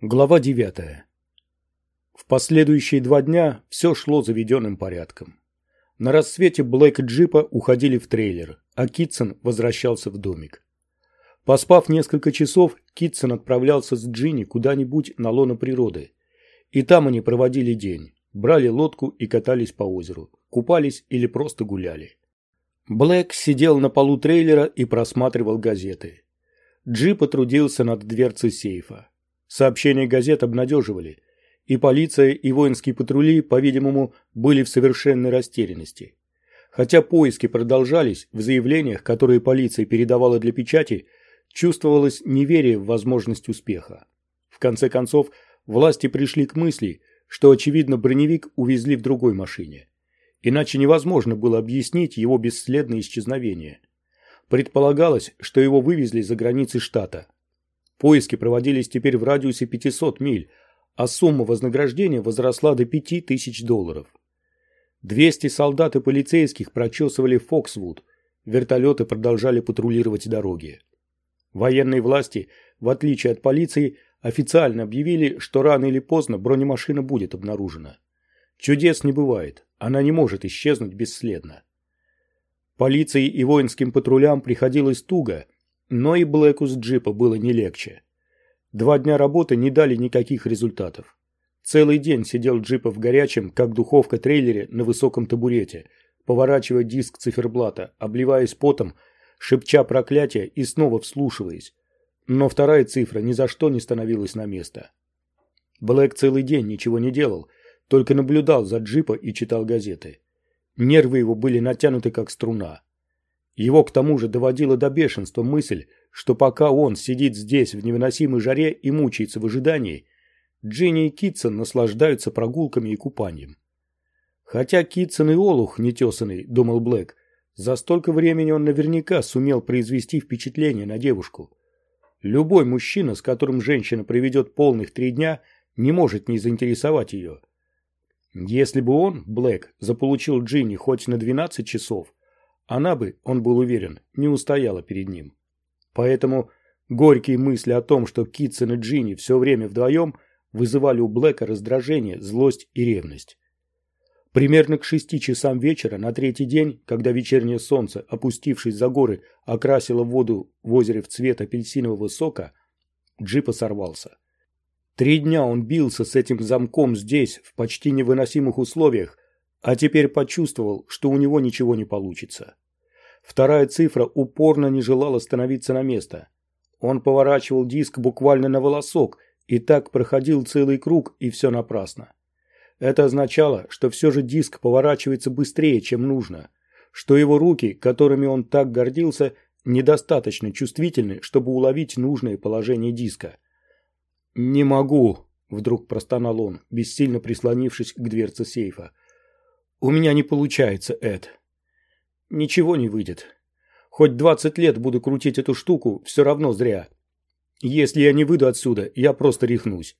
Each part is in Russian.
Глава 9. В последующие два дня все шло заведенным порядком. На рассвете Блэк и Джипа уходили в трейлер, а Китсон возвращался в домик. Поспав несколько часов, Китсон отправлялся с Джинни куда-нибудь на лоно природы. И там они проводили день, брали лодку и катались по озеру, купались или просто гуляли. Блэк сидел на полу трейлера и просматривал газеты. Джип потрудился над дверцей сейфа. Сообщения газет обнадеживали, и полиция, и воинские патрули, по-видимому, были в совершенной растерянности. Хотя поиски продолжались, в заявлениях, которые полиция передавала для печати, чувствовалось неверие в возможность успеха. В конце концов, власти пришли к мысли, что, очевидно, броневик увезли в другой машине. Иначе невозможно было объяснить его бесследное исчезновение. Предполагалось, что его вывезли за границы штата – Поиски проводились теперь в радиусе 500 миль, а сумма вознаграждения возросла до 5000 долларов. 200 солдат и полицейских прочесывали Фоксвуд, вертолеты продолжали патрулировать дороги. Военные власти, в отличие от полиции, официально объявили, что рано или поздно бронемашина будет обнаружена. Чудес не бывает, она не может исчезнуть бесследно. Полиции и воинским патрулям приходилось туго – но и Блэку с джипа было не легче. Два дня работы не дали никаких результатов. Целый день сидел джипа в горячем, как духовка трейлере на высоком табурете, поворачивая диск циферблата, обливаясь потом, шепча проклятия и снова вслушиваясь. Но вторая цифра ни за что не становилась на место. Блэк целый день ничего не делал, только наблюдал за джипа и читал газеты. Нервы его были натянуты как струна. Его к тому же доводила до бешенства мысль, что пока он сидит здесь в невыносимой жаре и мучается в ожидании, Джинни и Китсон наслаждаются прогулками и купанием. Хотя Китсон и Олух нетесанный, думал Блэк, за столько времени он наверняка сумел произвести впечатление на девушку. Любой мужчина, с которым женщина проведет полных три дня, не может не заинтересовать ее. Если бы он, Блэк, заполучил Джинни хоть на 12 часов, она бы, он был уверен, не устояла перед ним. Поэтому горькие мысли о том, что Китсон и Джинни все время вдвоем, вызывали у Блэка раздражение, злость и ревность. Примерно к шести часам вечера на третий день, когда вечернее солнце, опустившись за горы, окрасило воду в озере в цвет апельсинового сока, джипа сорвался. Три дня он бился с этим замком здесь, в почти невыносимых условиях, а теперь почувствовал, что у него ничего не получится. Вторая цифра упорно не желала становиться на место. Он поворачивал диск буквально на волосок и так проходил целый круг, и все напрасно. Это означало, что все же диск поворачивается быстрее, чем нужно, что его руки, которыми он так гордился, недостаточно чувствительны, чтобы уловить нужное положение диска. «Не могу», — вдруг простонал он, бессильно прислонившись к дверце сейфа. У меня не получается, Эд. Ничего не выйдет. Хоть двадцать лет буду крутить эту штуку, все равно зря. Если я не выйду отсюда, я просто рехнусь.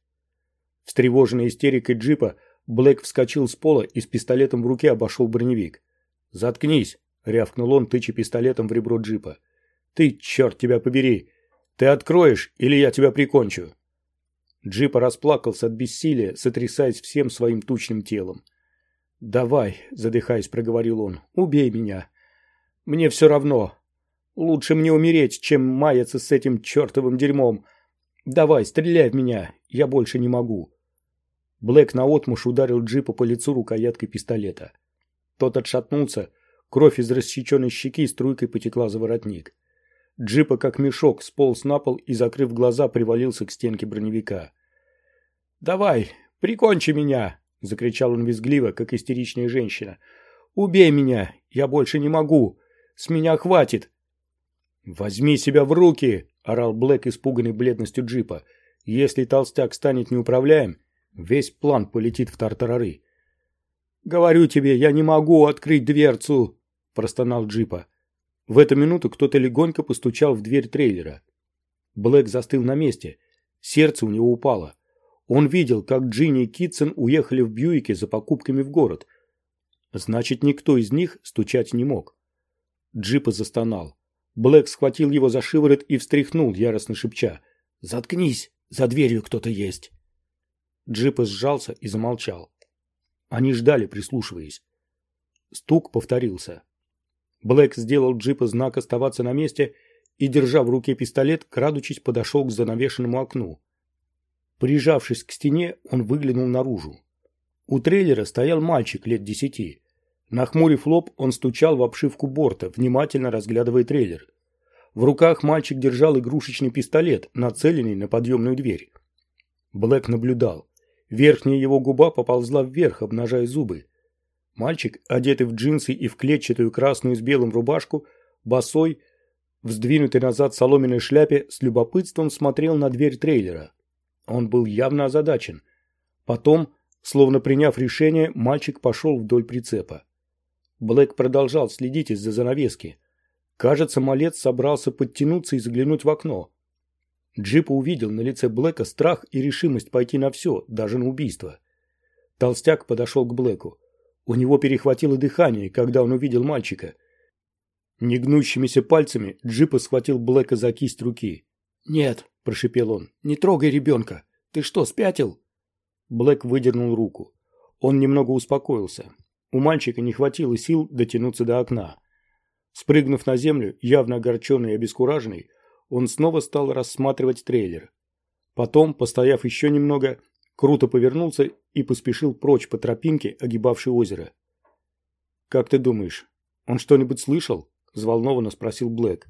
Встревоженной истерикой джипа, Блэк вскочил с пола и с пистолетом в руке обошел броневик. «Заткнись!» — рявкнул он, тыча пистолетом в ребро джипа. «Ты, черт тебя побери! Ты откроешь, или я тебя прикончу!» Джипа расплакался от бессилия, сотрясаясь всем своим тучным телом. «Давай», — задыхаясь, проговорил он, — «убей меня. Мне все равно. Лучше мне умереть, чем маяться с этим чертовым дерьмом. Давай, стреляй в меня, я больше не могу». Блэк наотмашь ударил джипа по лицу рукояткой пистолета. Тот отшатнулся, кровь из рассеченной щеки струйкой потекла за воротник. Джипа, как мешок, сполз на пол и, закрыв глаза, привалился к стенке броневика. «Давай, прикончи меня!» — закричал он визгливо, как истеричная женщина. «Убей меня! Я больше не могу! С меня хватит!» «Возьми себя в руки!» — орал Блэк, испуганный бледностью джипа. «Если толстяк станет неуправляем, весь план полетит в тартарары». «Говорю тебе, я не могу открыть дверцу!» — простонал джипа. В эту минуту кто-то легонько постучал в дверь трейлера. Блэк застыл на месте. Сердце у него упало. Он видел, как Джинни и Китсон уехали в Бьюике за покупками в город. Значит, никто из них стучать не мог. Джипа застонал. Блэк схватил его за шиворот и встряхнул, яростно шепча. «Заткнись! За дверью кто-то есть. Джип сжался и замолчал. Они ждали, прислушиваясь. Стук повторился. Блэк сделал джипа знак оставаться на месте и, держа в руке пистолет, крадучись, подошел к занавешенному окну. Прижавшись к стене, он выглянул наружу. У трейлера стоял мальчик лет десяти. Нахмурив лоб, он стучал в обшивку борта, внимательно разглядывая трейлер. В руках мальчик держал игрушечный пистолет, нацеленный на подъемную дверь. Блэк наблюдал. Верхняя его губа поползла вверх, обнажая зубы. Мальчик, одетый в джинсы и в клетчатую красную с белым рубашку, босой, в сдвинутой назад соломенной шляпе, с любопытством смотрел на дверь трейлера. Он был явно озадачен. Потом, словно приняв решение, мальчик пошел вдоль прицепа. Блэк продолжал следить из-за занавески. Кажется, малец собрался подтянуться и заглянуть в окно. Джип увидел на лице Блэка страх и решимость пойти на все, даже на убийство. Толстяк подошел к Блэку. У него перехватило дыхание, когда он увидел мальчика. Негнущимися пальцами Джипа схватил Блэка за кисть руки. «Нет», – прошепел он, – «не трогай ребенка. Ты что, спятил?» Блэк выдернул руку. Он немного успокоился. У мальчика не хватило сил дотянуться до окна. Спрыгнув на землю, явно огорченный и обескураженный, он снова стал рассматривать трейлер. Потом, постояв еще немного, круто повернулся и поспешил прочь по тропинке, огибавшей озеро. «Как ты думаешь, он что-нибудь слышал?» – взволнованно спросил Блэк.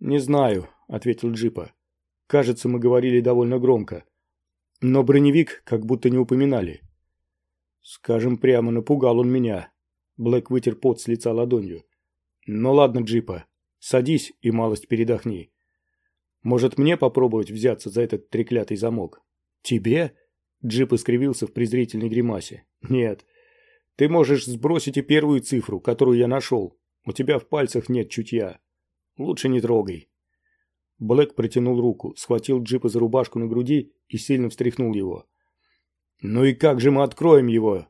«Не знаю», – ответил Джипа. «Кажется, мы говорили довольно громко. Но броневик как будто не упоминали». «Скажем прямо, напугал он меня». Блэк вытер пот с лица ладонью. «Ну ладно, Джипа, садись и малость передохни. Может, мне попробовать взяться за этот треклятый замок?» «Тебе?» Джип искривился в презрительной гримасе. «Нет. Ты можешь сбросить и первую цифру, которую я нашел. У тебя в пальцах нет чутья. Лучше не трогай». Блэк протянул руку, схватил Джипа за рубашку на груди и сильно встряхнул его. «Ну и как же мы откроем его?»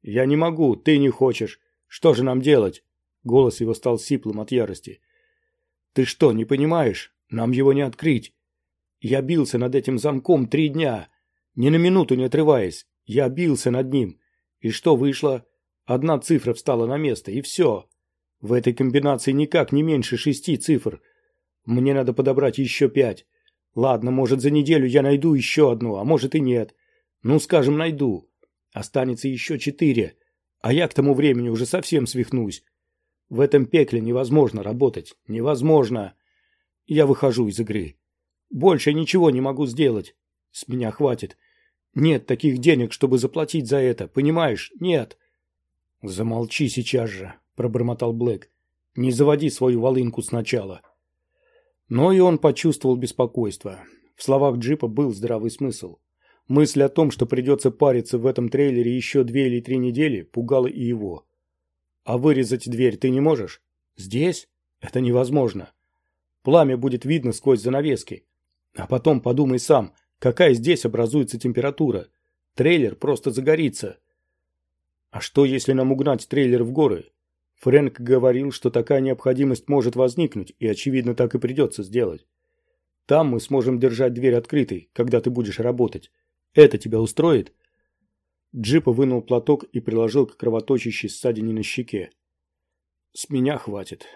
«Я не могу, ты не хочешь. Что же нам делать?» Голос его стал сиплым от ярости. «Ты что, не понимаешь? Нам его не открыть. Я бился над этим замком три дня. Ни на минуту не отрываясь, я бился над ним. И что вышло? Одна цифра встала на место, и все. В этой комбинации никак не меньше шести цифр. Мне надо подобрать еще пять. Ладно, может, за неделю я найду еще одну, а может и нет. Ну, скажем, найду. Останется еще четыре. А я к тому времени уже совсем свихнусь. В этом пекле невозможно работать. Невозможно. Я выхожу из игры. Больше ничего не могу сделать. С меня хватит. Нет таких денег, чтобы заплатить за это, понимаешь? Нет. Замолчи сейчас же, пробормотал Блэк. Не заводи свою волынку сначала. Но и он почувствовал беспокойство. В словах джипа был здравый смысл. Мысль о том, что придется париться в этом трейлере еще две или три недели, пугала и его. А вырезать дверь ты не можешь? Здесь? Это невозможно. Пламя будет видно сквозь занавески. А потом подумай сам, Какая здесь образуется температура? Трейлер просто загорится. А что, если нам угнать трейлер в горы? Фрэнк говорил, что такая необходимость может возникнуть, и, очевидно, так и придется сделать. Там мы сможем держать дверь открытой, когда ты будешь работать. Это тебя устроит?» Джипа вынул платок и приложил к кровоточащей ссадине на щеке. «С меня хватит.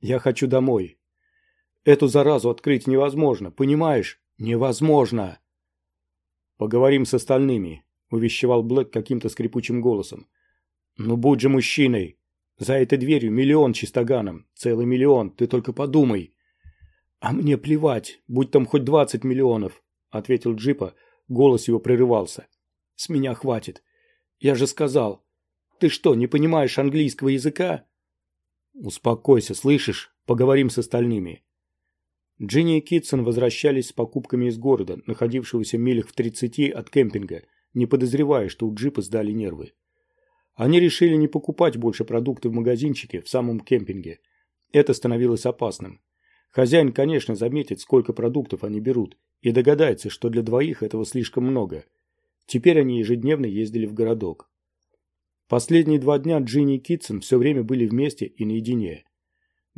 Я хочу домой. Эту заразу открыть невозможно, понимаешь? Невозможно!» «Поговорим с остальными», — увещевал Блэк каким-то скрипучим голосом. «Ну будь же мужчиной! За этой дверью миллион чистоганом, целый миллион, ты только подумай!» «А мне плевать, будь там хоть двадцать миллионов», — ответил Джипа, голос его прерывался. «С меня хватит. Я же сказал. Ты что, не понимаешь английского языка?» «Успокойся, слышишь? Поговорим с остальными. Джинни и Китсон возвращались с покупками из города, находившегося милях в 30 от кемпинга, не подозревая, что у джипа сдали нервы. Они решили не покупать больше продукты в магазинчике в самом кемпинге. Это становилось опасным. Хозяин, конечно, заметит, сколько продуктов они берут, и догадается, что для двоих этого слишком много. Теперь они ежедневно ездили в городок. Последние два дня Джинни и Китсон все время были вместе и наедине.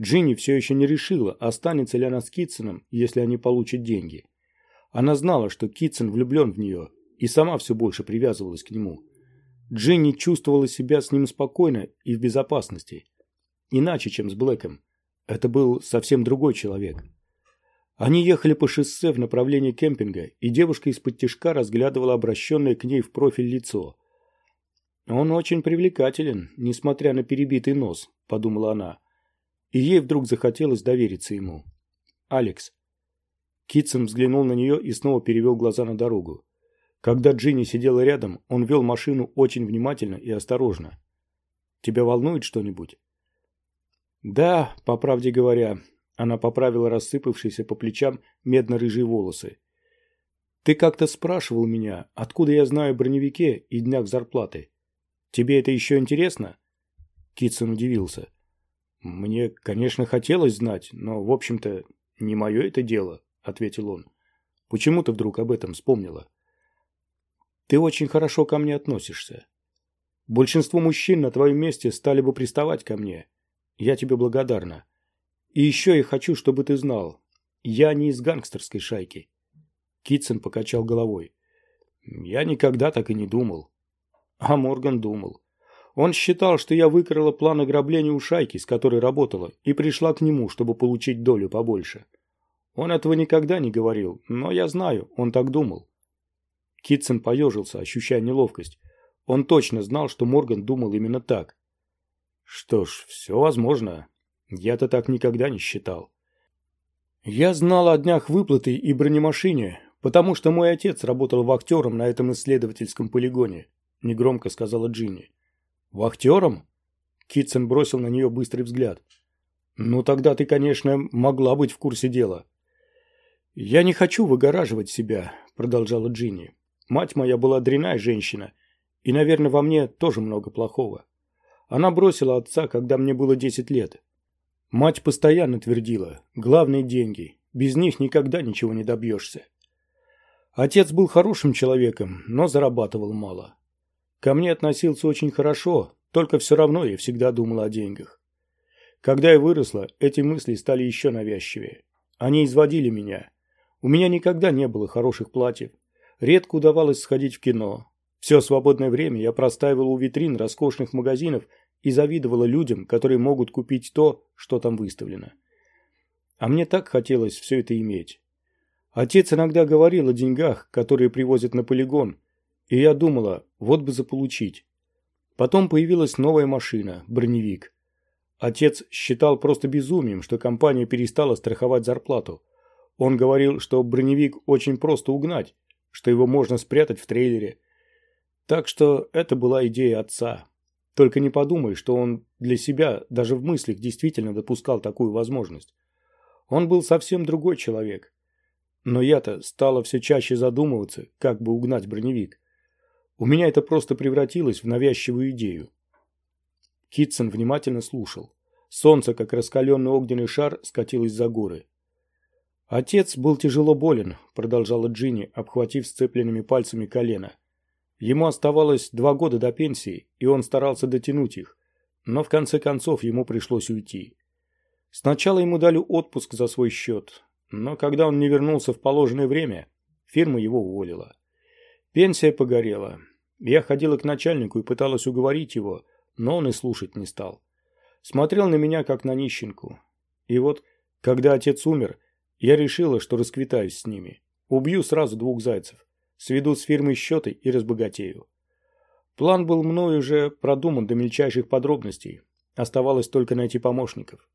Джинни все еще не решила, останется ли она с Китсоном, если они получат деньги. Она знала, что Китсон влюблен в нее, и сама все больше привязывалась к нему. Дженни чувствовала себя с ним спокойно и в безопасности. Иначе, чем с Блэком. Это был совсем другой человек. Они ехали по шоссе в направлении кемпинга, и девушка из-под тишка разглядывала обращенное к ней в профиль лицо. «Он очень привлекателен, несмотря на перебитый нос», – подумала она. И ей вдруг захотелось довериться ему. «Алекс». Китсон взглянул на нее и снова перевел глаза на дорогу. Когда Джинни сидела рядом, он вел машину очень внимательно и осторожно. «Тебя волнует что-нибудь?» «Да, по правде говоря», она поправила рассыпавшиеся по плечам медно-рыжие волосы. «Ты как-то спрашивал меня, откуда я знаю о броневике и днях зарплаты. Тебе это еще интересно?» Китсон удивился. «Мне, конечно, хотелось знать, но, в общем-то, не мое это дело», — ответил он. «Почему ты вдруг об этом вспомнила?» «Ты очень хорошо ко мне относишься. Большинство мужчин на твоем месте стали бы приставать ко мне. Я тебе благодарна. И еще я хочу, чтобы ты знал, я не из гангстерской шайки. Китсон покачал головой. Я никогда так и не думал. А Морган думал. Он считал, что я выкрала план ограбления у шайки, с которой работала, и пришла к нему, чтобы получить долю побольше. Он этого никогда не говорил, но я знаю, он так думал. Китсон поежился, ощущая неловкость. Он точно знал, что Морган думал именно так. Что ж, все возможно. Я-то так никогда не считал. Я знал о днях выплаты и бронемашине, потому что мой отец работал вахтером на этом исследовательском полигоне, негромко сказала Джинни. Вахтером? Китсон бросил на нее быстрый взгляд. Ну тогда ты, конечно, могла быть в курсе дела. Я не хочу выгораживать себя, продолжала Джинни. Мать моя была дрянная женщина, и, наверное, во мне тоже много плохого. Она бросила отца, когда мне было десять лет. Мать постоянно твердила, главные деньги, без них никогда ничего не добьешься. Отец был хорошим человеком, но зарабатывал мало. Ко мне относился очень хорошо, только все равно я всегда думал о деньгах. Когда я выросла, эти мысли стали еще навязчивее. Они изводили меня. У меня никогда не было хороших платьев. Редко удавалось сходить в кино. Все свободное время я простаивала у витрин роскошных магазинов и завидовала людям, которые могут купить то, что там выставлено. А мне так хотелось все это иметь. Отец иногда говорил о деньгах, которые привозят на полигон, и я думала, вот бы заполучить. Потом появилась новая машина, броневик. Отец считал просто безумием, что компания перестала страховать зарплату. Он говорил, что броневик очень просто угнать, что его можно спрятать в трейлере. Так что это была идея отца. Только не подумай, что он для себя даже в мыслях действительно допускал такую возможность. Он был совсем другой человек. Но я-то стала все чаще задумываться, как бы угнать броневик. У меня это просто превратилось в навязчивую идею. Китсон внимательно слушал. Солнце, как раскаленный огненный шар, скатилось за горы. «Отец был тяжело болен», — продолжала Джинни, обхватив сцепленными пальцами колено. Ему оставалось два года до пенсии, и он старался дотянуть их, но в конце концов ему пришлось уйти. Сначала ему дали отпуск за свой счет, но когда он не вернулся в положенное время, фирма его уволила. Пенсия погорела. Я ходила к начальнику и пыталась уговорить его, но он и слушать не стал. Смотрел на меня, как на нищенку. И вот, когда отец умер, я решила, что расквитаюсь с ними. Убью сразу двух зайцев сведу с фирмой счеты и разбогатею. План был мною уже продуман до мельчайших подробностей. Оставалось только найти помощников.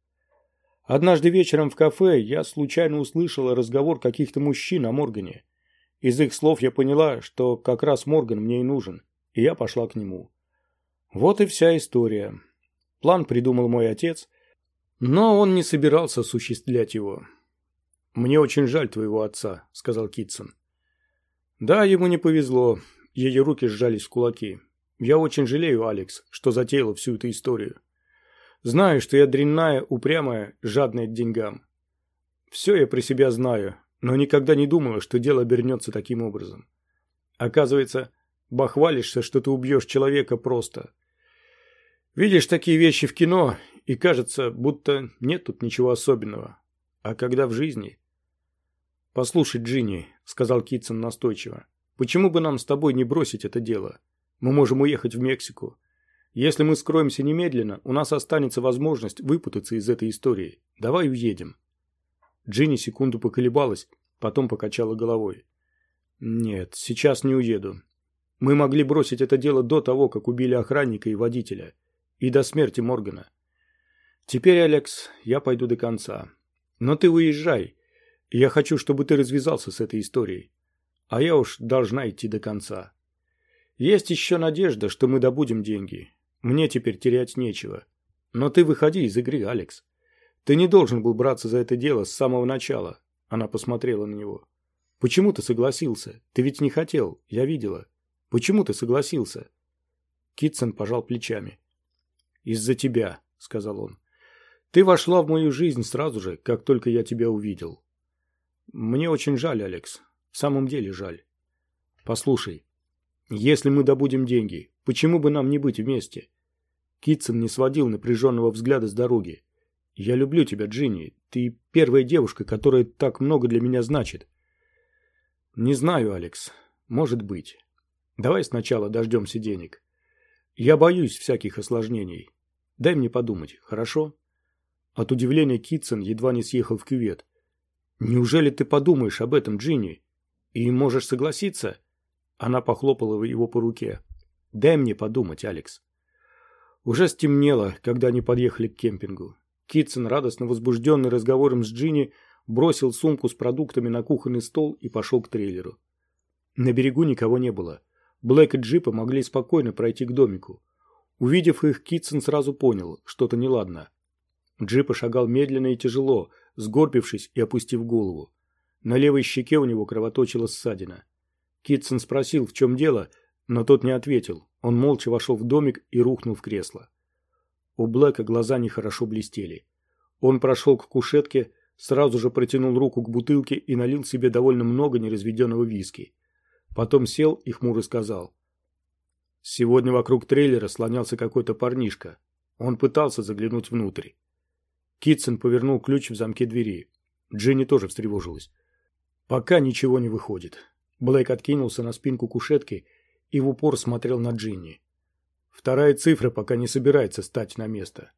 Однажды вечером в кафе я случайно услышала разговор каких-то мужчин о Моргане. Из их слов я поняла, что как раз Морган мне и нужен, и я пошла к нему. Вот и вся история. План придумал мой отец, но он не собирался осуществлять его. «Мне очень жаль твоего отца», — сказал Китсон. Да, ему не повезло. Ее руки сжались в кулаки. Я очень жалею, Алекс, что затеяла всю эту историю. Знаю, что я дрянная, упрямая, жадная к деньгам. Все я при себя знаю, но никогда не думала, что дело обернется таким образом. Оказывается, бахвалишься, что ты убьешь человека просто. Видишь такие вещи в кино, и кажется, будто нет тут ничего особенного. А когда в жизни... «Послушай, Джинни», — сказал Китсон настойчиво, — «почему бы нам с тобой не бросить это дело? Мы можем уехать в Мексику. Если мы скроемся немедленно, у нас останется возможность выпутаться из этой истории. Давай уедем». Джинни секунду поколебалась, потом покачала головой. «Нет, сейчас не уеду. Мы могли бросить это дело до того, как убили охранника и водителя. И до смерти Моргана. Теперь, Алекс, я пойду до конца. Но ты уезжай. Я хочу, чтобы ты развязался с этой историей. А я уж должна идти до конца. Есть еще надежда, что мы добудем деньги. Мне теперь терять нечего. Но ты выходи из игры, Алекс. Ты не должен был браться за это дело с самого начала. Она посмотрела на него. Почему ты согласился? Ты ведь не хотел, я видела. Почему ты согласился? Китсон пожал плечами. Из-за тебя, сказал он. Ты вошла в мою жизнь сразу же, как только я тебя увидел. Мне очень жаль, Алекс. В самом деле жаль. Послушай, если мы добудем деньги, почему бы нам не быть вместе? Китсон не сводил напряженного взгляда с дороги. Я люблю тебя, Джинни. Ты первая девушка, которая так много для меня значит. Не знаю, Алекс. Может быть. Давай сначала дождемся денег. Я боюсь всяких осложнений. Дай мне подумать, хорошо? От удивления Китсон едва не съехал в кювет. Неужели ты подумаешь об этом, Джинни? И можешь согласиться? Она похлопала его по руке. Дай мне подумать, Алекс. Уже стемнело, когда они подъехали к кемпингу. Китсон, радостно возбужденный разговором с Джинни, бросил сумку с продуктами на кухонный стол и пошел к трейлеру. На берегу никого не было. Блэк и Джипа могли спокойно пройти к домику. Увидев их, Китсон сразу понял, что-то неладно. Джипа шагал медленно и тяжело, сгорбившись и опустив голову. На левой щеке у него кровоточила ссадина. Китсон спросил, в чем дело, но тот не ответил. Он молча вошел в домик и рухнул в кресло. У Блэка глаза нехорошо блестели. Он прошел к кушетке, сразу же протянул руку к бутылке и налил себе довольно много неразведенного виски. Потом сел и хмуро сказал. Сегодня вокруг трейлера слонялся какой-то парнишка. Он пытался заглянуть внутрь. Китсон повернул ключ в замке двери. Дженни тоже встревожилась. Пока ничего не выходит. Блейк откинулся на спинку кушетки и в упор смотрел на Джинни. Вторая цифра пока не собирается стать на место.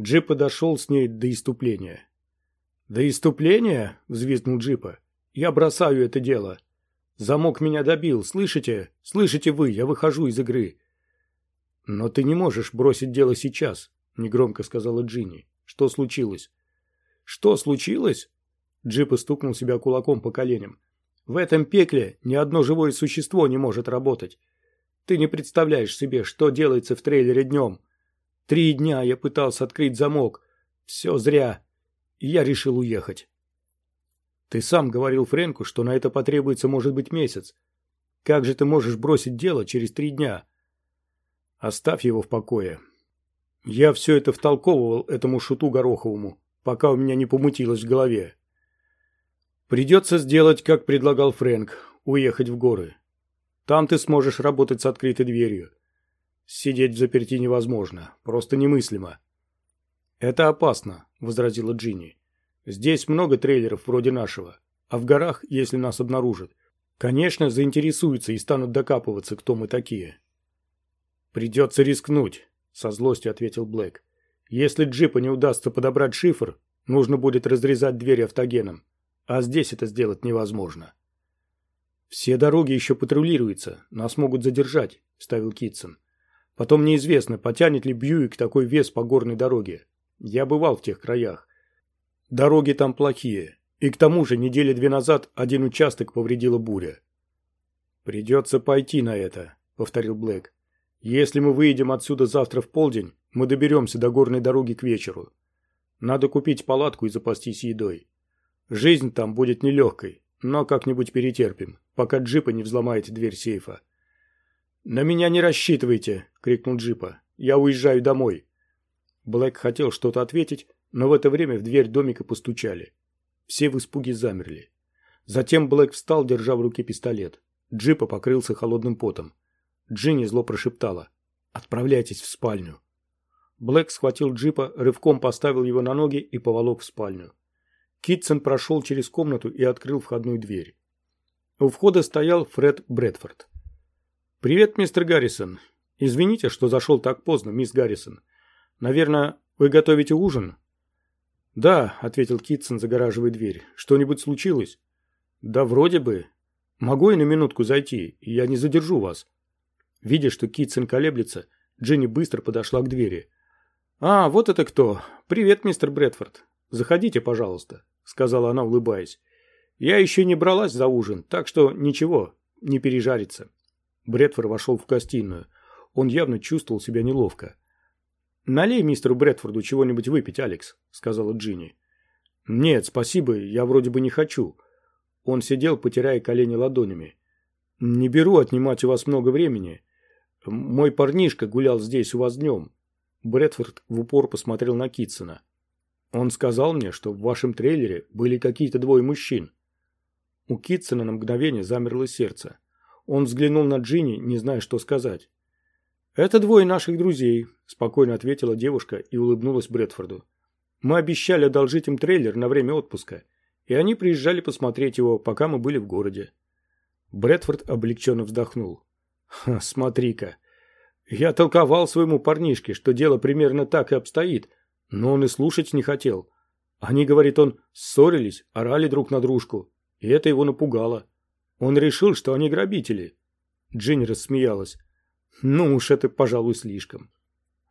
Джип подошел с ней до иступления. «До иступления?» – взвизгнул Джипа. «Я бросаю это дело. Замок меня добил, слышите? Слышите вы, я выхожу из игры. Но ты не можешь бросить дело сейчас, негромко сказала Джинни. Что случилось? Что случилось? Джип стукнул себя кулаком по коленям. В этом пекле ни одно живое существо не может работать. Ты не представляешь себе, что делается в трейлере днем. Три дня я пытался открыть замок. Все зря. я решил уехать. Ты сам говорил Френку, что на это потребуется, может быть, месяц. Как же ты можешь бросить дело через три дня? Оставь его в покое. Я все это втолковывал этому шуту Гороховому, пока у меня не помутилось в голове. Придется сделать, как предлагал Фрэнк, уехать в горы. Там ты сможешь работать с открытой дверью. Сидеть в заперти невозможно, просто немыслимо. Это опасно, возразила Джинни. Здесь много трейлеров вроде нашего. А в горах, если нас обнаружат, конечно, заинтересуются и станут докапываться, кто мы такие. Придется рискнуть, со злостью ответил Блэк. Если джипа не удастся подобрать шифр, нужно будет разрезать дверь автогеном. А здесь это сделать невозможно. Все дороги еще патрулируются, нас могут задержать, вставил Китсон. Потом неизвестно, потянет ли Бьюик такой вес по горной дороге. Я бывал в тех краях. Дороги там плохие. И к тому же недели две назад один участок повредила буря. «Придется пойти на это», — повторил Блэк. «Если мы выйдем отсюда завтра в полдень, мы доберемся до горной дороги к вечеру. Надо купить палатку и запастись едой. Жизнь там будет нелегкой, но как-нибудь перетерпим, пока Джипа не взломает дверь сейфа». «На меня не рассчитывайте!» — крикнул Джипа. «Я уезжаю домой!» Блэк хотел что-то ответить, но в это время в дверь домика постучали. Все в испуге замерли. Затем Блэк встал, держа в руке пистолет. Джипа покрылся холодным потом. Джинни зло прошептала. «Отправляйтесь в спальню». Блэк схватил джипа, рывком поставил его на ноги и поволок в спальню. Китсон прошел через комнату и открыл входную дверь. У входа стоял Фред Брэдфорд. «Привет, мистер Гаррисон. Извините, что зашел так поздно, мисс Гаррисон. Наверное, вы готовите ужин?» «Да», — ответил Китсон, загораживая дверь. «Что-нибудь случилось?» «Да вроде бы. Могу я на минутку зайти, я не задержу вас». Видя, что Китсон колеблется, Дженни быстро подошла к двери. «А, вот это кто. Привет, мистер Брэдфорд. Заходите, пожалуйста», — сказала она, улыбаясь. «Я еще не бралась за ужин, так что ничего, не пережарится». Брэдфорд вошел в гостиную. Он явно чувствовал себя неловко. «Налей мистеру Брэдфорду чего-нибудь выпить, Алекс», — сказала Джинни. «Нет, спасибо, я вроде бы не хочу». Он сидел, потирая колени ладонями. «Не беру отнимать у вас много времени. Мой парнишка гулял здесь у вас днем». Брэдфорд в упор посмотрел на Китсона. «Он сказал мне, что в вашем трейлере были какие-то двое мужчин». У Китсона на мгновение замерло сердце. Он взглянул на Джинни, не зная, что сказать. «Это двое наших друзей», – спокойно ответила девушка и улыбнулась Брэдфорду. «Мы обещали одолжить им трейлер на время отпуска, и они приезжали посмотреть его, пока мы были в городе». Брэдфорд облегченно вздохнул. «Смотри-ка. Я толковал своему парнишке, что дело примерно так и обстоит, но он и слушать не хотел. Они, говорит он, ссорились, орали друг на дружку, и это его напугало. Он решил, что они грабители». Джинни рассмеялась. Ну уж это, пожалуй, слишком.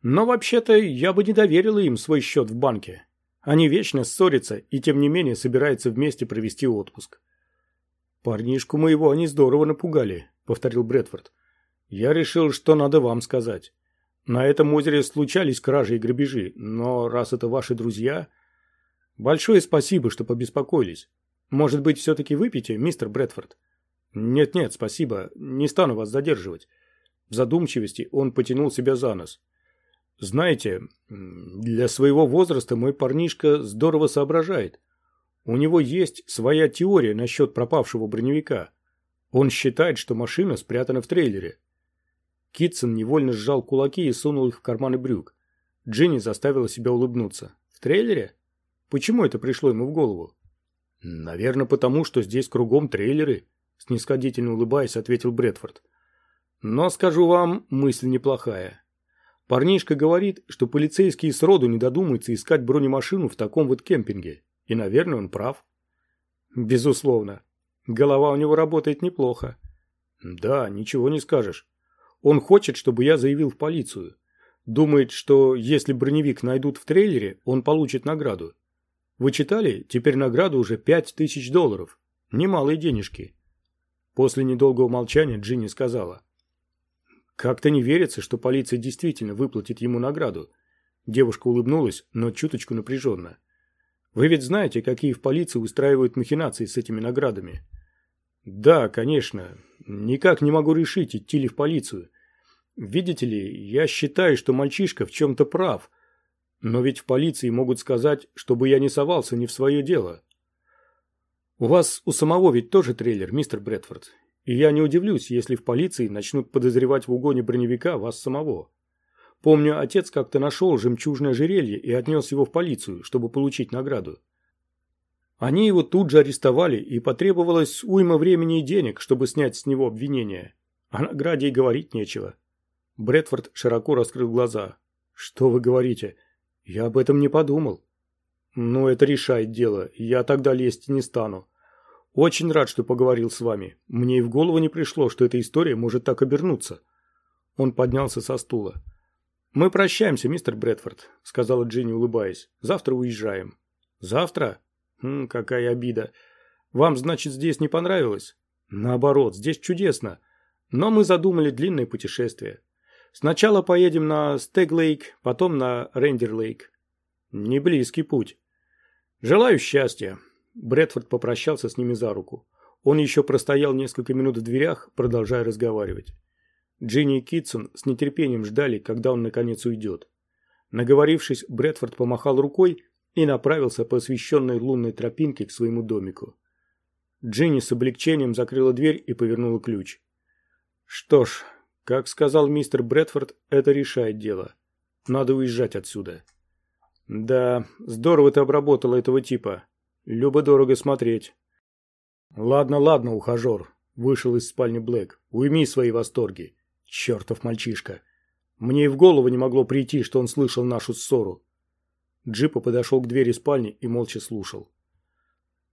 Но вообще-то я бы не доверила им свой счет в банке. Они вечно ссорятся и тем не менее собираются вместе провести отпуск. «Парнишку моего они здорово напугали», — повторил Брэдфорд. «Я решил, что надо вам сказать. На этом озере случались кражи и грабежи, но раз это ваши друзья...» «Большое спасибо, что побеспокоились. Может быть, все-таки выпьете, мистер Брэдфорд?» «Нет-нет, спасибо. Не стану вас задерживать. В задумчивости он потянул себя за нос. «Знаете, для своего возраста мой парнишка здорово соображает. У него есть своя теория насчет пропавшего броневика. Он считает, что машина спрятана в трейлере». Китсон невольно сжал кулаки и сунул их в карманы брюк. Джинни заставила себя улыбнуться. «В трейлере? Почему это пришло ему в голову?» «Наверное, потому, что здесь кругом трейлеры», — снисходительно улыбаясь, ответил Брэдфорд. Но, скажу вам, мысль неплохая. Парнишка говорит, что полицейские сроду не додумаются искать бронемашину в таком вот кемпинге. И, наверное, он прав. Безусловно. Голова у него работает неплохо. Да, ничего не скажешь. Он хочет, чтобы я заявил в полицию. Думает, что если броневик найдут в трейлере, он получит награду. Вы читали? Теперь награда уже пять тысяч долларов. Немалые денежки. После недолгого молчания Джинни сказала. Как-то не верится, что полиция действительно выплатит ему награду. Девушка улыбнулась, но чуточку напряженно. Вы ведь знаете, какие в полиции устраивают махинации с этими наградами? Да, конечно. Никак не могу решить, идти ли в полицию. Видите ли, я считаю, что мальчишка в чем-то прав. Но ведь в полиции могут сказать, чтобы я не совался не в свое дело. У вас у самого ведь тоже трейлер, мистер Брэдфорд. И я не удивлюсь, если в полиции начнут подозревать в угоне броневика вас самого. Помню, отец как-то нашел жемчужное ожерелье и отнес его в полицию, чтобы получить награду. Они его тут же арестовали, и потребовалось уйма времени и денег, чтобы снять с него обвинение. О награде и говорить нечего. Брэдфорд широко раскрыл глаза. «Что вы говорите? Я об этом не подумал». «Ну, это решает дело. Я тогда лезть не стану. Очень рад, что поговорил с вами. Мне и в голову не пришло, что эта история может так обернуться. Он поднялся со стула. Мы прощаемся, мистер Брэдфорд, сказала Джинни, улыбаясь. Завтра уезжаем. Завтра? Хм, какая обида. Вам, значит, здесь не понравилось? Наоборот, здесь чудесно. Но мы задумали длинное путешествие. Сначала поедем на Стег-Лейк, потом на Рендер-Лейк. Не близкий путь. Желаю счастья. Брэдфорд попрощался с ними за руку. Он еще простоял несколько минут в дверях, продолжая разговаривать. Джинни и Китсон с нетерпением ждали, когда он наконец уйдет. Наговорившись, Брэдфорд помахал рукой и направился по освещенной лунной тропинке к своему домику. Джинни с облегчением закрыла дверь и повернула ключ. Что ж, как сказал мистер Брэдфорд, это решает дело. Надо уезжать отсюда. Да, здорово ты обработала этого типа. Любо-дорого смотреть. Ладно, ладно, ухажер. Вышел из спальни Блэк. Уйми свои восторги. Чертов мальчишка. Мне и в голову не могло прийти, что он слышал нашу ссору. Джипа подошел к двери спальни и молча слушал.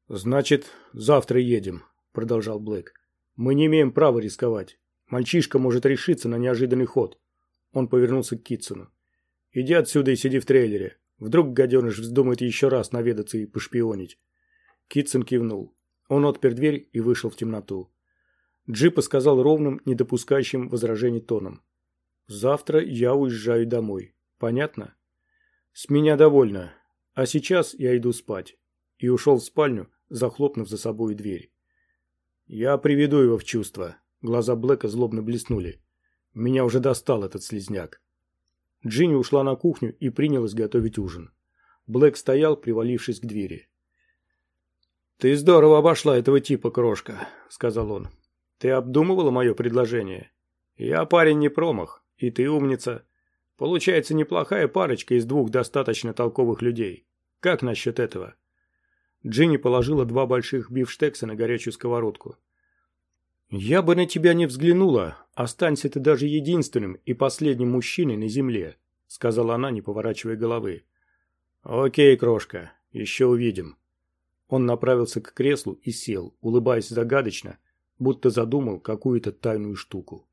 «Значит, завтра едем», — продолжал Блэк. «Мы не имеем права рисковать. Мальчишка может решиться на неожиданный ход». Он повернулся к Китсону. «Иди отсюда и сиди в трейлере. Вдруг гаденыш вздумает еще раз наведаться и пошпионить». Китсон кивнул. Он отпер дверь и вышел в темноту. Джипа сказал ровным, не допускающим возражений тоном. «Завтра я уезжаю домой. Понятно?» «С меня довольно. А сейчас я иду спать». И ушел в спальню, захлопнув за собой дверь. «Я приведу его в чувство». Глаза Блэка злобно блеснули. «Меня уже достал этот слезняк». Джинни ушла на кухню и принялась готовить ужин. Блэк стоял, привалившись к двери. «Ты здорово обошла этого типа, крошка», — сказал он. «Ты обдумывала мое предложение? Я парень не промах, и ты умница. Получается неплохая парочка из двух достаточно толковых людей. Как насчет этого?» Джинни положила два больших бифштекса на горячую сковородку. «Я бы на тебя не взглянула. Останься ты даже единственным и последним мужчиной на земле», — сказала она, не поворачивая головы. «Окей, крошка, еще увидим». Он направился к креслу и сел, улыбаясь загадочно, будто задумал какую-то тайную штуку.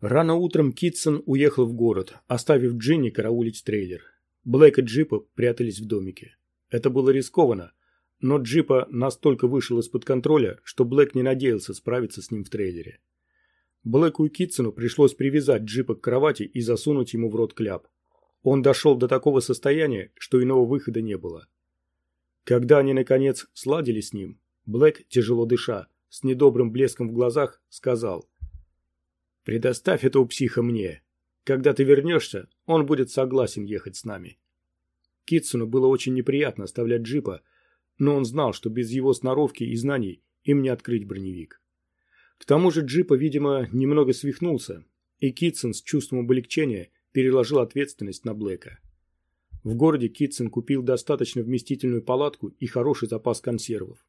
Рано утром Китсон уехал в город, оставив Джинни караулить трейлер. Блэк и Джипа прятались в домике. Это было рискованно, но Джипа настолько вышел из-под контроля, что Блэк не надеялся справиться с ним в трейлере. Блэку и Китсону пришлось привязать Джипа к кровати и засунуть ему в рот кляп. Он дошел до такого состояния, что иного выхода не было. Когда они, наконец, сладили с ним, Блэк, тяжело дыша, с недобрым блеском в глазах, сказал «Предоставь этого психа мне. Когда ты вернешься, он будет согласен ехать с нами». Китсону было очень неприятно оставлять джипа, но он знал, что без его сноровки и знаний им не открыть броневик. К тому же джипа, видимо, немного свихнулся, и Китсон с чувством облегчения переложил ответственность на Блэка. В городе Китсон купил достаточно вместительную палатку и хороший запас консервов.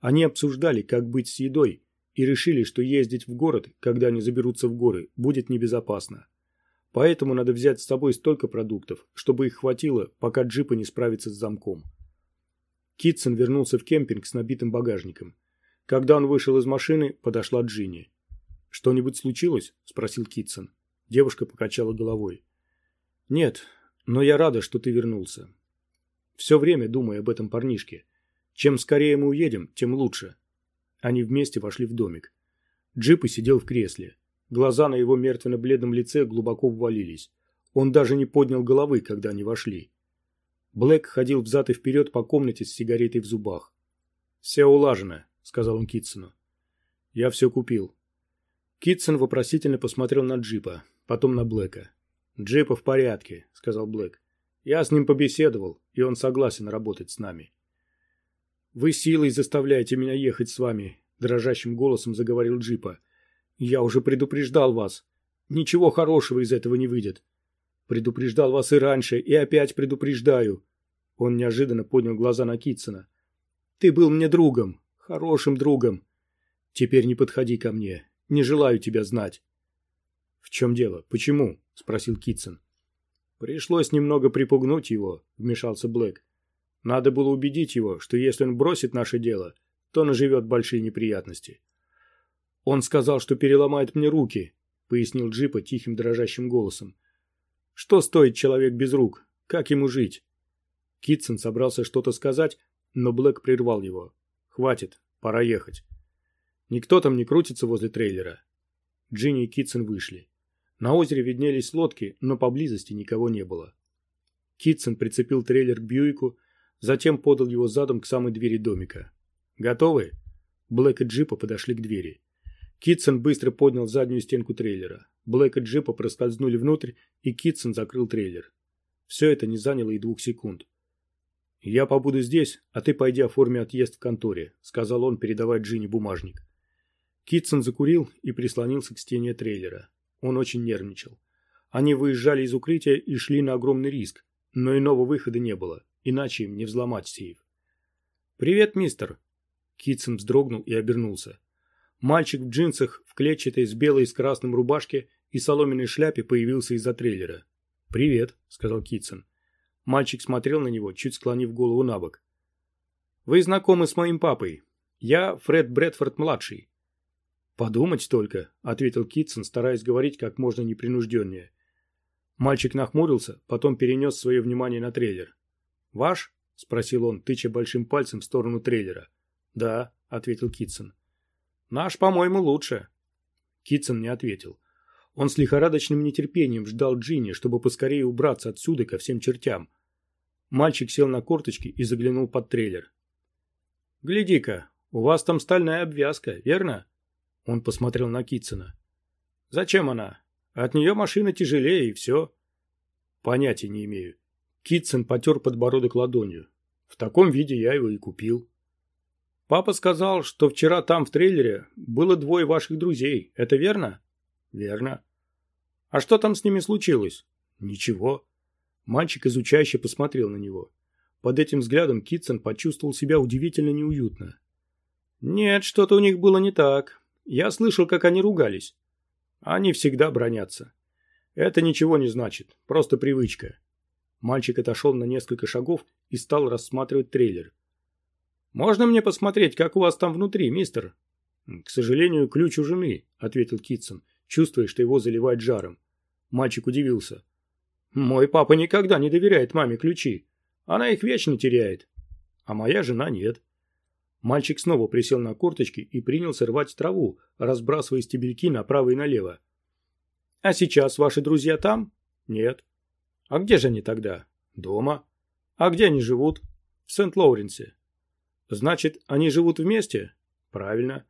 Они обсуждали, как быть с едой, и решили, что ездить в город, когда они заберутся в горы, будет небезопасно. Поэтому надо взять с собой столько продуктов, чтобы их хватило, пока джипа не справится с замком. Китсон вернулся в кемпинг с набитым багажником. Когда он вышел из машины, подошла Джинни. «Что-нибудь случилось?» – спросил Китсон. Девушка покачала головой. «Нет, но я рада, что ты вернулся. Все время думаю об этом парнишке. Чем скорее мы уедем, тем лучше. Они вместе вошли в домик. Джип сидел в кресле. Глаза на его мертвенно-бледном лице глубоко ввалились. Он даже не поднял головы, когда они вошли. Блэк ходил взад и вперед по комнате с сигаретой в зубах. «Все улажено», — сказал он Китсону. «Я все купил». Китсон вопросительно посмотрел на джипа, потом на Блэка. «Джипа в порядке», — сказал Блэк. «Я с ним побеседовал, и он согласен работать с нами». «Вы силой заставляете меня ехать с вами», — дрожащим голосом заговорил Джипа. «Я уже предупреждал вас. Ничего хорошего из этого не выйдет. Предупреждал вас и раньше, и опять предупреждаю». Он неожиданно поднял глаза на Китсона. «Ты был мне другом, хорошим другом. Теперь не подходи ко мне. Не желаю тебя знать». «В чем дело? Почему?» – спросил Китсон. «Пришлось немного припугнуть его», – вмешался Блэк. «Надо было убедить его, что если он бросит наше дело, то наживет большие неприятности». «Он сказал, что переломает мне руки», – пояснил Джипа тихим дрожащим голосом. «Что стоит человек без рук? Как ему жить?» Китсон собрался что-то сказать, но Блэк прервал его. «Хватит, пора ехать». Никто там не крутится возле трейлера. Джинни и Китсон вышли. На озере виднелись лодки, но поблизости никого не было. Китсон прицепил трейлер к Бьюику, затем подал его задом к самой двери домика. «Готовы?» Блэк и Джипа подошли к двери. Китсон быстро поднял заднюю стенку трейлера. Блэк и Джипа проскользнули внутрь, и Китсон закрыл трейлер. Все это не заняло и двух секунд. «Я побуду здесь, а ты пойди оформи отъезд в конторе», — сказал он, передавая Джинни бумажник. Китсон закурил и прислонился к стене трейлера. Он очень нервничал. Они выезжали из укрытия и шли на огромный риск, но иного выхода не было, иначе им не взломать сейф. «Привет, мистер!» Китсон вздрогнул и обернулся. Мальчик в джинсах, в клетчатой с белой и с красным рубашке и соломенной шляпе появился из-за трейлера. «Привет», — сказал Китсон. Мальчик смотрел на него, чуть склонив голову на бок. «Вы знакомы с моим папой. Я Фред Брэдфорд-младший». «Подумать только», — ответил Китсон, стараясь говорить как можно непринужденнее. Мальчик нахмурился, потом перенес свое внимание на трейлер. «Ваш?» — спросил он, тыча большим пальцем в сторону трейлера. «Да», — ответил Китсон. «Наш, по-моему, лучше». Китсон не ответил. Он с лихорадочным нетерпением ждал Джинни, чтобы поскорее убраться отсюда ко всем чертям. Мальчик сел на корточки и заглянул под трейлер. «Гляди-ка, у вас там стальная обвязка, верно?» Он посмотрел на Китсона. «Зачем она? От нее машина тяжелее, и все». «Понятия не имею». Китсон потер подбородок ладонью. «В таком виде я его и купил». «Папа сказал, что вчера там в трейлере было двое ваших друзей. Это верно?» «Верно». «А что там с ними случилось?» «Ничего». Мальчик изучающе посмотрел на него. Под этим взглядом Китсон почувствовал себя удивительно неуютно. «Нет, что-то у них было не так. Я слышал, как они ругались. Они всегда бронятся. Это ничего не значит, просто привычка». Мальчик отошел на несколько шагов и стал рассматривать трейлер. «Можно мне посмотреть, как у вас там внутри, мистер?» «К сожалению, ключ у жены», — ответил Китсон, чувствуя, что его заливает жаром. Мальчик удивился. Мой папа никогда не доверяет маме ключи. Она их вечно теряет. А моя жена нет. Мальчик снова присел на корточки и принялся рвать траву, разбрасывая стебельки направо и налево. «А сейчас ваши друзья там?» «Нет». «А где же они тогда?» «Дома». «А где они живут?» «В Сент-Лоуренсе». «Значит, они живут вместе?» «Правильно».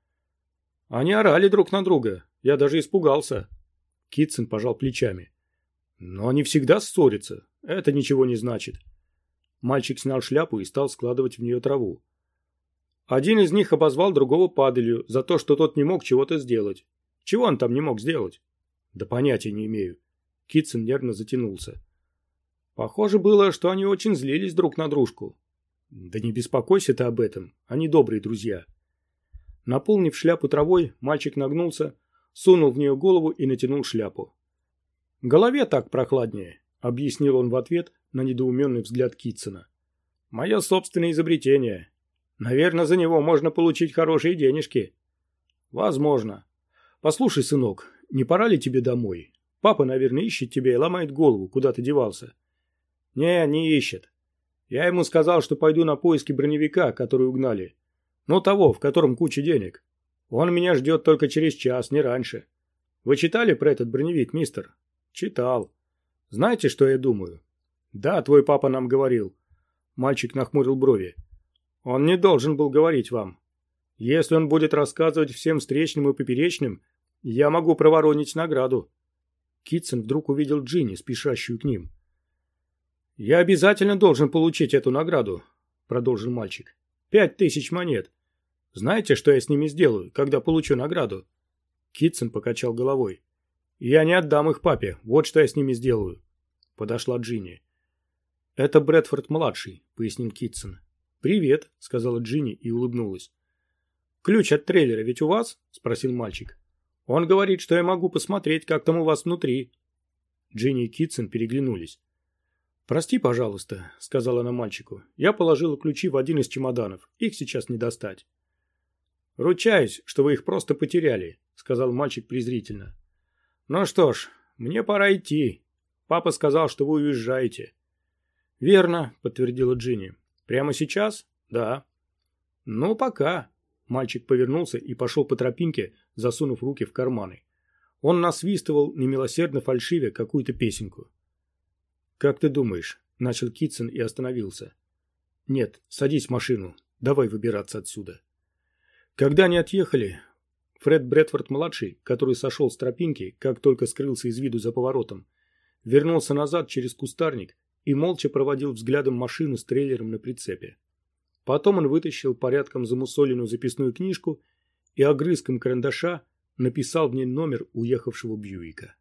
«Они орали друг на друга. Я даже испугался». Китсон пожал плечами. Но они всегда ссорятся. Это ничего не значит. Мальчик снял шляпу и стал складывать в нее траву. Один из них обозвал другого падалью за то, что тот не мог чего-то сделать. Чего он там не мог сделать? Да понятия не имею. Китсон нервно затянулся. Похоже было, что они очень злились друг на дружку. Да не беспокойся ты об этом, они добрые друзья. Наполнив шляпу травой, мальчик нагнулся, сунул в нее голову и натянул шляпу. «Голове так прохладнее», — объяснил он в ответ на недоуменный взгляд Китсона. «Мое собственное изобретение. Наверное, за него можно получить хорошие денежки». «Возможно. Послушай, сынок, не пора ли тебе домой? Папа, наверное, ищет тебя и ломает голову, куда ты девался». «Не, не ищет. Я ему сказал, что пойду на поиски броневика, который угнали. Ну, того, в котором куча денег. Он меня ждет только через час, не раньше. Вы читали про этот броневик, мистер?» Читал. Знаете, что я думаю? Да, твой папа нам говорил. Мальчик нахмурил брови. Он не должен был говорить вам. Если он будет рассказывать всем встречным и поперечным, я могу проворонить награду. Китсон вдруг увидел Джинни, спешащую к ним. «Я обязательно должен получить эту награду», — продолжил мальчик. «Пять тысяч монет. Знаете, что я с ними сделаю, когда получу награду?» Китсон покачал головой. «Я не отдам их папе, вот что я с ними сделаю», — подошла Джинни. «Это Брэдфорд-младший», — пояснил Китсон. «Привет», — сказала Джинни и улыбнулась. «Ключ от трейлера ведь у вас?» — спросил мальчик. «Он говорит, что я могу посмотреть, как там у вас внутри». Джинни и Китсон переглянулись. «Прости, пожалуйста», — сказала она мальчику. «Я положила ключи в один из чемоданов. Их сейчас не достать». «Ручаюсь, что вы их просто потеряли», — сказал мальчик презрительно. «Ну что ж, мне пора идти. Папа сказал, что вы уезжаете». «Верно», — подтвердила Джинни. «Прямо сейчас?» «Да». «Ну, пока». Мальчик повернулся и пошел по тропинке, засунув руки в карманы. Он насвистывал, немилосердно фальшивя, какую-то песенку. «Как ты думаешь?» — начал Китсон и остановился. «Нет, садись в машину. Давай выбираться отсюда». Когда они отъехали, Фред Брэдфорд-младший, который сошел с тропинки, как только скрылся из виду за поворотом, вернулся назад через кустарник и молча проводил взглядом машину с трейлером на прицепе. Потом он вытащил порядком замусоленную записную книжку и огрызком карандаша написал в ней номер уехавшего Бьюика.